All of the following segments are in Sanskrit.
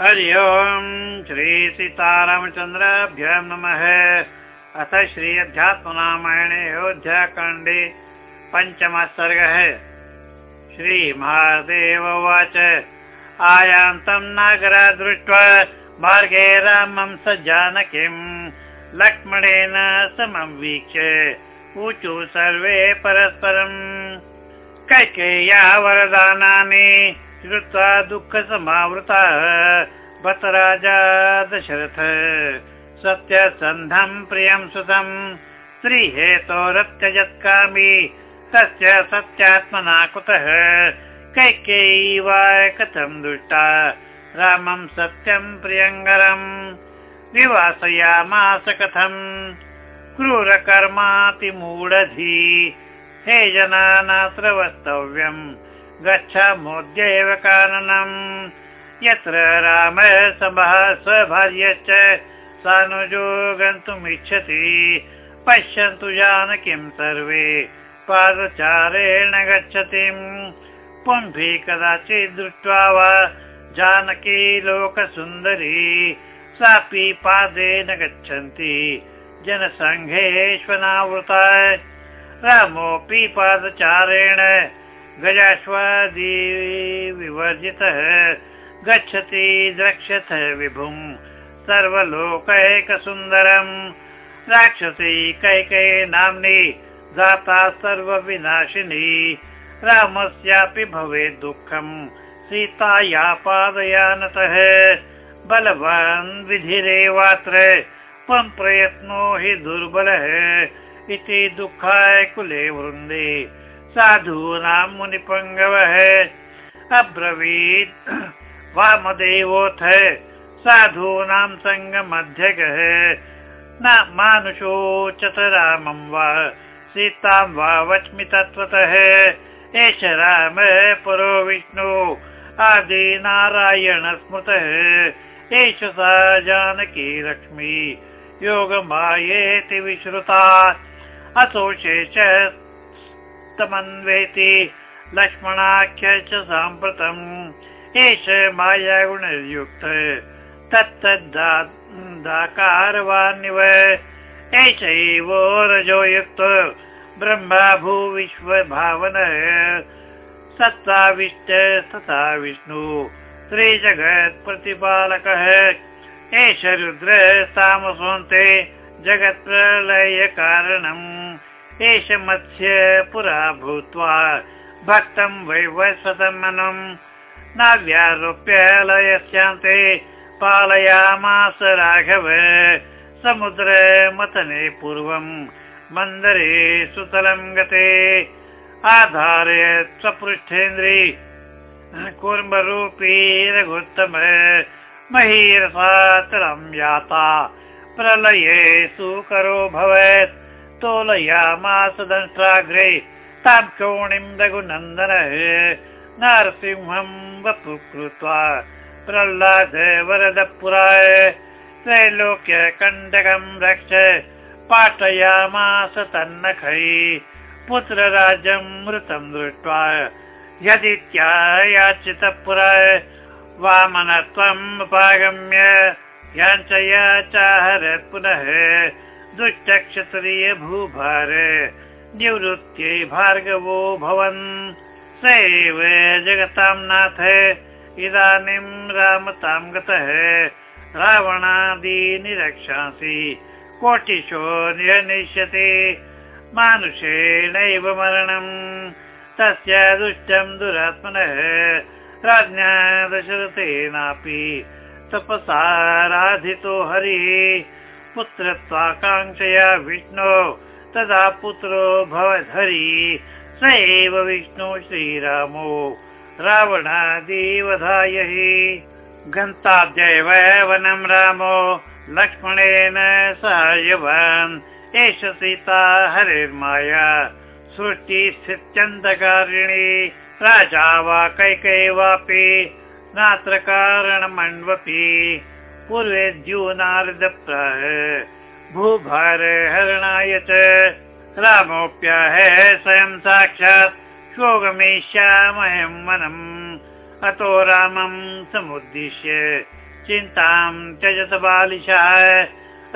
हरि ओम् श्री सीतारामचन्द्राभ्य नमः। अथ श्री अध्यात्मरामायणे अयोध्याकाण्डे पञ्चमः सर्गः। श्रीमहादेव उवाच। आयान्तं नागरा दृष्ट्वा मार्गे रामं स जानकीम् लक्ष्मणेन समं वीक्ष्य ऊचु सर्वे परस्परम्। कैकेय्या वरदानानि श्रुत्वा दुःखसमावृतः। बत राजा दशरथ सत्यसन्धं प्रियं सुतं। स्त्रीहेतोरत्यजत्कामी तस्य सत्यात्मना कुतः? कैकेयी वा कथं दुष्टा। रामं सत्यं प्रियङ्गरम् विवासयामास कथम्। क्रूरकर्मातिमूढधी। हे जनानात्र वक्तव्यम् गच्छामोद्यैव काननम् यत्र राम समः स्वभार्यश्च सानुजो गन्तुमिच्छति पश्यन्तु जानकीं सर्वे। पादचारेण गच्छतिम्। पुंभि कदाचित् दृष्ट्वा वा जानकी लोकसुन्दरी। सापि पादेन गच्छन्ति। जनसङ्घेष्वनावृता रामोऽपि पादचारेण गजाश्वादी विवर्जितः गच्छति द्रक्ष्यथ विभुम् सर्वलोकैकसुन्दरम् राक्षसी कैकै नाम्नि दाता सर्वविनाशिनी। रामस्यापि भवेत् दुःखम् सीताया पादयानतः बलवान् विधिरेवात्र त्वं प्रयत्नो हि दुर्बलः इति दुःखाय कुले वृन्दे साधूनां मुनिपङ्गवः अब्रवीत्। वामदेवोऽथ साधूनां सङ्गमध्यगः न मानुषोचत रामं वा। सीतां वा वच्मि तत्त्वतः एष राम पुरो विष्णु। आदिनारायण स्मृतः एष सा जानकी लक्ष्मी। योगमायेति विश्रुता। अतो शेष तमन्वेति लक्ष्मणाख्य च साम्प्रतम् एष मायागुणयुक्त। तत्तदाकारवान्निव एष एव रजो युक्त ब्रह्मा भूविश्वभावनः। सत्ताविष्ट तथा विष्णु। त्रिजगत्प्रतिपालकः एष रुद्र तामसोऽन्ते जगत्प्रलयकारणम्। एष मत्स्य पुरा भूत्वा भक्तं वैवस्वतमनम् नाव्यारोप्य लयस्यान्ते पालयामास राघव समुद्र मतने पूर्वम् मन्दरे सुतलं गते आधार्य स्वपृष्ठेन्द्रि कुर्मरूपी रघुत्तम महीरसातरं याता प्रलये सुकरो भवेत् तोलयामास दंष्ट्राग्रे तां क्षोणिं रघुनन्दनः नारसिंहं वपु कृत्वा प्रह्लाद वरदपुराय त्रैलोक्य कण्डकं रक्ष पाठयामास तन्नखै। पुत्रराजं मृतं दृष्ट्वा यदित्यायाचित पुराय वामनत्वम् उपागम्य याञ्चया चाहरत् पुनः दुष्टक्षत्रिय भूभार निवृत्त्यै भार्गवो भवन्। स एव जगतां नाथ इदानीं रामतां गतः। रावणादीनि रक्षांसि कोटिशो निहनिष्यते मानुषेणैव मरणम्। तस्य दुष्टं दुरात्मनः राज्ञा दशरथेनापि तपसाराधितो हरिः पुत्रत्वाकाङ्क्षया विष्णो तदा पुत्रो भवधरी स एव विष्णु श्रीरामो रावणादिवधाय हि गन्ताद्यैव वनं रामो लक्ष्मणेन सहायवान् एष सीता हरिर्माया। सृष्टिस्थित्यन्धकारिणी राजा वा कैकैवापि नात्र कारणमण्वपि पूर्वे द्यूनार्दप्राह भूभार हरणाय च रामोऽप्याह स्वयं साक्षात् श्वो वनम्। अतो रामं समुद्दिश्य चिन्तां त्यजत बालिशाः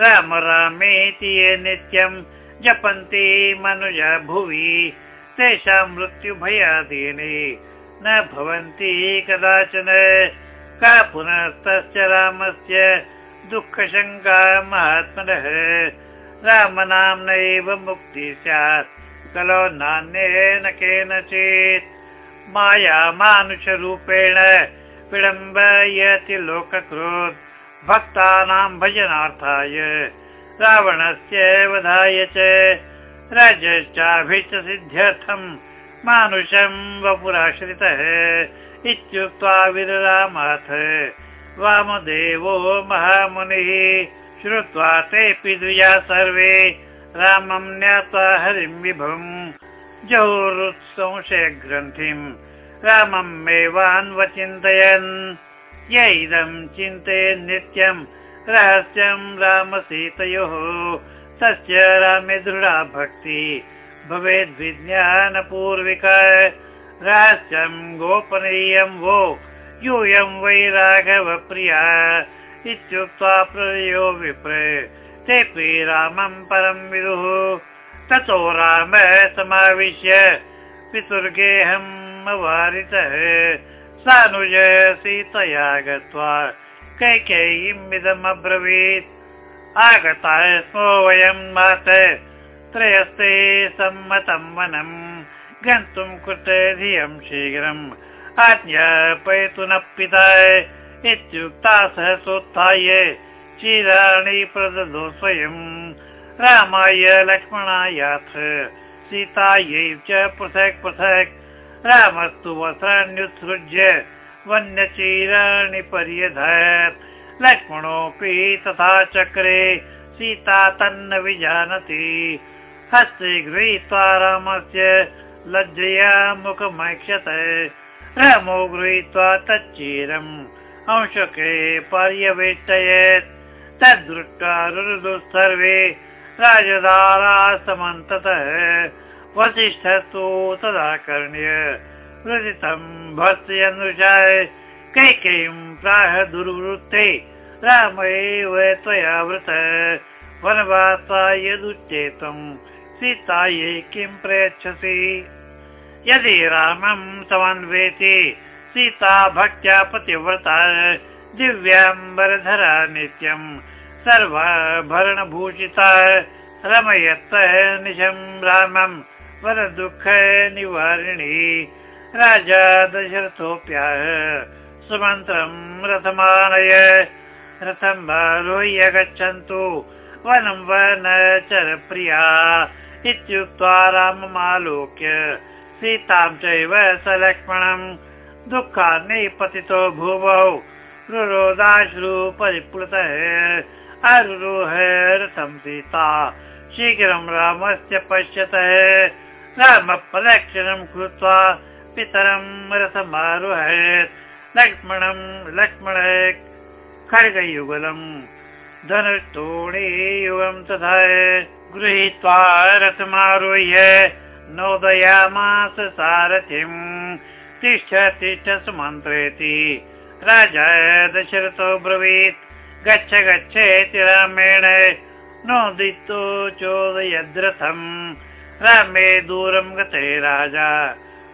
राम रामेति ये नित्यं जपन्ति मनुज भुवि। तेषां मृत्युभयादीनि न भवन्ति कदाचन का पुनस्तस्य रामस्य दुःखशङ्का महात्मनः। रामनाम्नैव मुक्ति स्यात् कलो नान्येन केनचित्। माया मानुषरूपेण विडम्बयति लोककृत् भक्तानां भजनार्थाय। रावणस्य वधाय च रजश्चाभीष्टसिद्ध्यर्थम् मानुषं वपुराश्रितः इत्युक्त्वा विररामाथ वामदेवो महामुनिः श्रुत्वा तेऽपि द्विजा सर्वे रामं ज्ञात्वा हरिं विभुम् जहुरुत्संशयग्रन्थिम् राममेवान्वचिन्तयन्। य इदं चिन्तयन् नित्यं रहस्यं रामसीतयोः तस्य रामे दृढा भक्ति। भवेद्विज्ञानपूर्विका रहस्यं गोपनीयं वो यूयं वै राघव प्रिया इत्युक्त्वा प्रयो विप्र तेऽपि रामं परं विदुः। ततो राम समाविश्य पितुर्गेहम् अवारितः। सानुज सीतया गत्वा कैकेयीम् अब्रवीत् आगताः स्मो वयं मात त्रयस्ते सम्मतं वनं गन्तुं कृते धियं शीघ्रम् आज्ञापयतु न पिता इत्युक्ता सहसोत्थाय चिराणि प्रददो स्वयं। रामाय लक्ष्मणायाथ सीतायै च पृथक् पृथक्। रामस्तु वस्त्राण्युत्सृज्य वन्यचिराणि पर्यधत्। लक्ष्मणोऽपि तथा चक्रे सीता तन्न विजानति। हस्ते गृहीत्वा रामस्य लज्जया मुखमैक्षत रामो गृहीत्वा तच्चीरम्। अंशके पर्यवेष्टयेत् तद्दृष्ट्वा रुरुदु सर्वे राजदारा समन्ततः वसिष्ठस्तु तदा कर्ण्य रुदितं भर्त्यनुजाय कैकेयीं प्राह दुर्वृत्ते। राम एव त्वया वृत वनवासा यदुच्चेतम् सीतायै किं प्रयच्छसि यदि रामं समन्वेति सीता भक्त्या पतिव्रता दिव्याम्बरधरा नित्यं सर्वाभरणभूषिता रमयत्त निशं रामं वरदुःख निवारिणी राजा दशरथोऽप्याह सुमन्त्रं रथमानय रथम् आरोह्य गच्छन्तु वनं वनचरप्रिया इत्युक्त्वा राममालोक्य सीतां चैव स लक्ष्मणम् दुःखान्नि पतितो भूमौ रुरोदाश्रु परिप्लुतः अरुरोह रथं सीता। शीघ्रं रामस्य पश्यतः रामप्रदक्षिणं कृत्वा पितरं रथमारोहयत् लक्ष्मणं लक्ष्मण खड्गयुगलम्। धनुष्टोणीयुगं तथा गृहीत्वा रथमारुह्य नोदयामास सारथिम् तिष्ठ तिष्ठ सुमन्त्रेति। राजा दशरथो ब्रवीत् गच्छ गच्छेति रामेण नोदितो चोदयद्रथम्। रामे दूरं गते राजा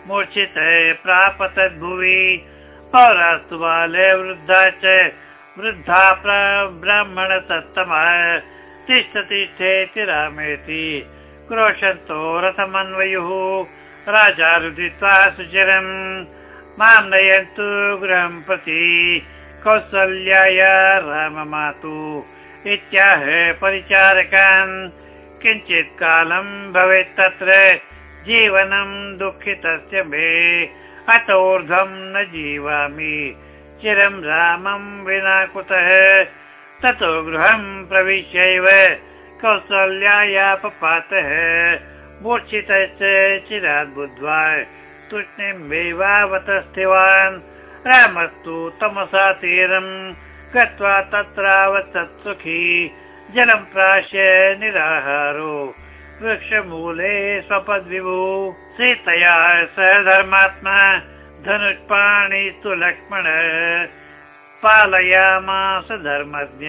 मूर्छित प्राप तद्भुवि पौरास्तु बाले वृद्धा च वृद्धा ब्राह्मण सत्तमः तिष्ठ तिष्ठेति रामेति क्रोशन्तो रथमन्वयुः राजा रुदित्वा सुचिरम् मां नयन्तु गृहं प्रति कौसल्याय राममातु। इत्याह परिचारकान् किञ्चित् कालं भवेत् तत्र जीवनं दुःखितस्य मे। अतोर्ध्वं न जीवामि चिरं रामं विना कुतः ततो गृहं प्रविश्यैव कौसल्यायापपातः मूर्छितश्च चिरात् बुद्ध्वा तूष्णीमेवावतस्थिवान्। रामस्तु तमसा तीरं गत्वा तत्रावसत् सुखी जलं प्राश्य निराहारो। वृक्षमूले स्वपद्विभु। सीतया स धर्मात्मा। धनुष्पाणि तु लक्ष्मण। पालयामास धर्मज्ञ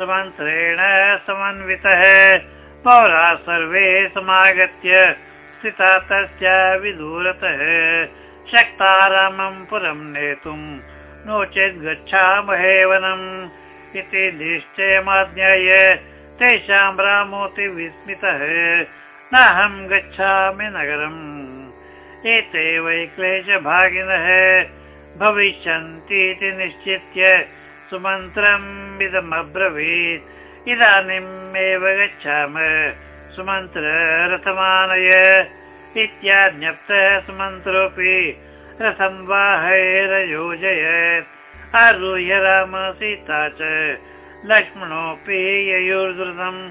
समन्त्रेण समन्वितः। पौरा सर्वे समागत्य स्थिता तस्य विदूरतः। शक्ता रामं पुरं नेतुं नो चेत् गच्छामहे वनम् इति निश्चयमाज्ञाय तेषां रामोति विस्मितः। नाहं गच्छामि नगरम्। एते वै क्लेशभागिनः। भविष्यन्तीति निश्चित्य सुमन्त्रम् इदमब्रवीत्। इदानीमेव गच्छाम। सुमन्त्र रथमानय इत्याज्ञप्तः सुमन्त्रोऽपि रथं वाहैरयोजयत्। आरुह्य राम सीता च लक्ष्मणोऽपि ययोर्द्रुतम्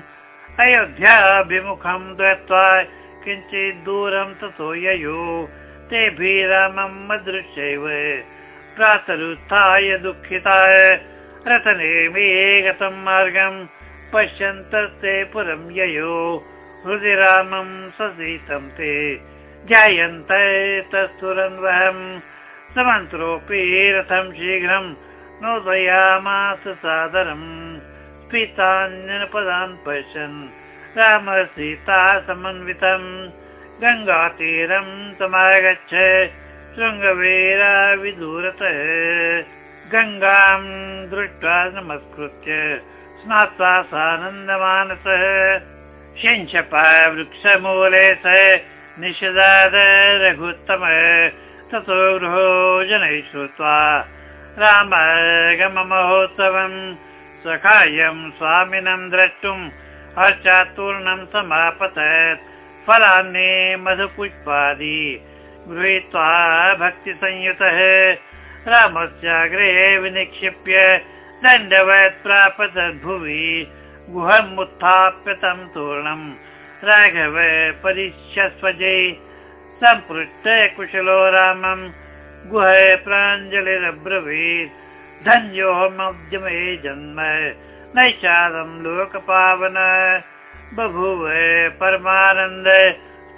अयोध्याभिमुखं दत्त्वा किञ्चित् दूरं ततो ययो। तेभिः रामम् अदृश्यैव प्रातरुत्थाय दुःखिताय रथनेमि गतं मार्गं पश्यन्तस्ते पुरं ययो हृदि रामं ससीतं ते ध्यायन्त तस्तुरन्वहम् समन्त्रोऽपि रथं शीघ्रं नोदयामास सादरम् स्फीतान्यपदान् पश्यन् राम सीता समन्वितम् गङ्गातीरं समागच्छ विदूरतः गङ्गां दृष्ट्वा नमस्कृत्य स्नात्वा सानन्दमानसः शञ्चपा वृक्षमूले स निषदाद रघुत्तम। ततो गृहो जनैः श्रुत्वा रामागममहोत्सवम् सखायं स्वामिनं द्रष्टुम् हर्षात्पूर्णं समापतत्। फलान्ये मधुपुष्पादि गृहीत्वा भक्तिसंयुतः रामस्याग्रहे विनिक्षिप्य दण्डवत् प्राप तद्भुवि गुहमुत्थाप्य तं तूर्णम् राघव परिष्यस्वजै सम्पृष्ट कुशलो रामम् गुह प्राञ्जलिरब्रवीत्। धन्योऽहमद्यमे जन्म। नैषादं लोकपावन। बभूव परमानन्द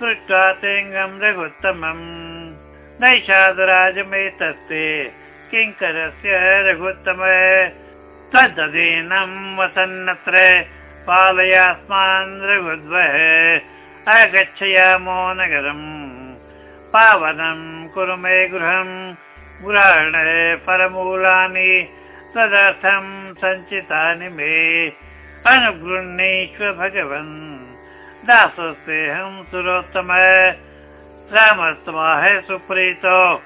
स्पृष्ट्वा तेङ्गं रघुत्तमम्। नैषादराजमेतस्ते किङ्करस्य रघुत्तम। तदधीनं वसन्नत्र पालयास्मान् रघुद्वः आगच्छयामो नगरम्। पावनं कुरु मे गृहम् गुराण परमूलानि तदर्थं सञ्चितानि मे। अनुगृह्णीष्व भगवन् दासोऽस्तेऽहं सुरोत्तम। रामस्तमाह सुप्रीतो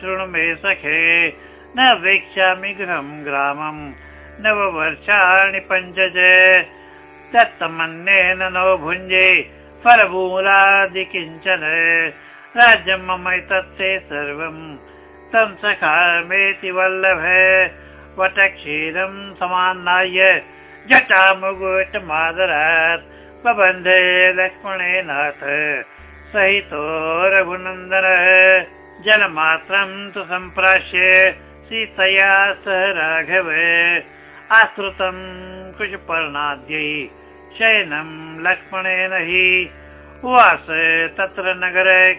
शृणु मे सखे। न वीक्ष्यामि गृहं ग्रामं नववर्षाणि पञ्चज। दत्तमन्येन नो भुञ्जे फलमूलादि किञ्चन। राज्यं मम तत्ते सर्वम् तं सखामेति वल्लभ। वटक्षीरं समान्नाय जटामुगुटमादरात् प्रबन्धे लक्ष्मणेनाथ सहितो रघुनन्दन। जलमात्रं तु सम्प्राश्य सीतया सह राघव। आश्रुतं कुशपर्णाद्यै शयनं लक्ष्मणेन हि। उवास तत्र नगरे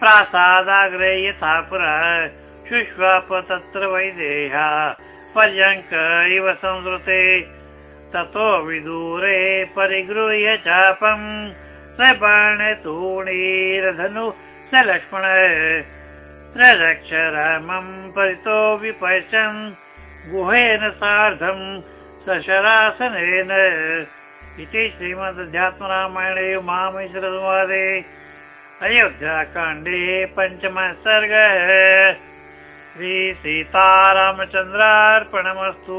प्रासादाग्रे यथा पुरा शुष्वाप तत्र वैदेहा। पर्यङ्क इव संवृते ततो विदूरे परिगृह्य चापम् स बाणतूणीरधनु स लक्ष्मण प्ररक्ष रामं परितो विपश्यन्। गुहेन सार्धं सशरासनेन। इति श्रीमदध्यात्मरामायणे मामेश्वरसंवादे अयोध्याकाण्डे पञ्चमः सर्गः श्रीसीतारामचन्द्रार्पणमस्तु